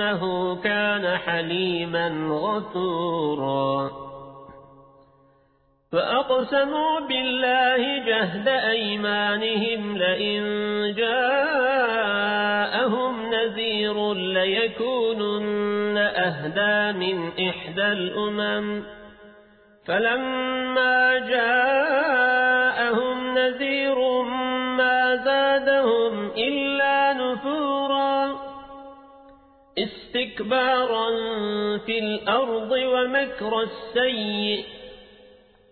إنه كان حليما غفورا. فأقسموا بالله جهد أيمانهم لئن جاءهم نذير ليكونن أهدى من إحدى الأمم. فلما جاءهم نذير ما زادهم إلا استكبارا في الأرض ومكر السيئ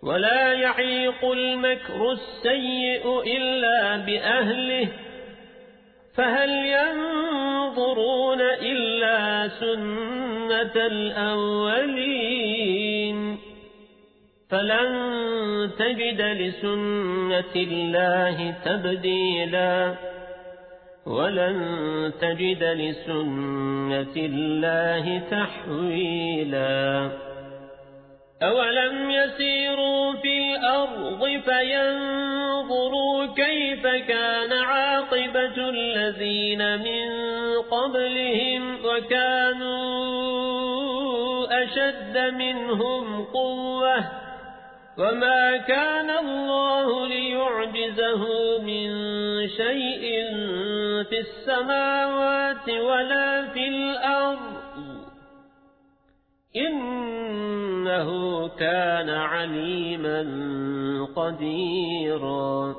ولا يحيق المكر السيء إلا بأهله فهل ينظرون إلا سنة الأولين فلن تجد لسنة الله تبديلا ولن تجد لسنة الله تحويلا. أولم يسيروا في الأرض فينظروا كيف كان عاقبة الذين من قبلهم وكانوا أشد منهم قوة. وما كان الله ليعجزه من شيء في السماوات ولا في الأرض إنه كان عليما قديرا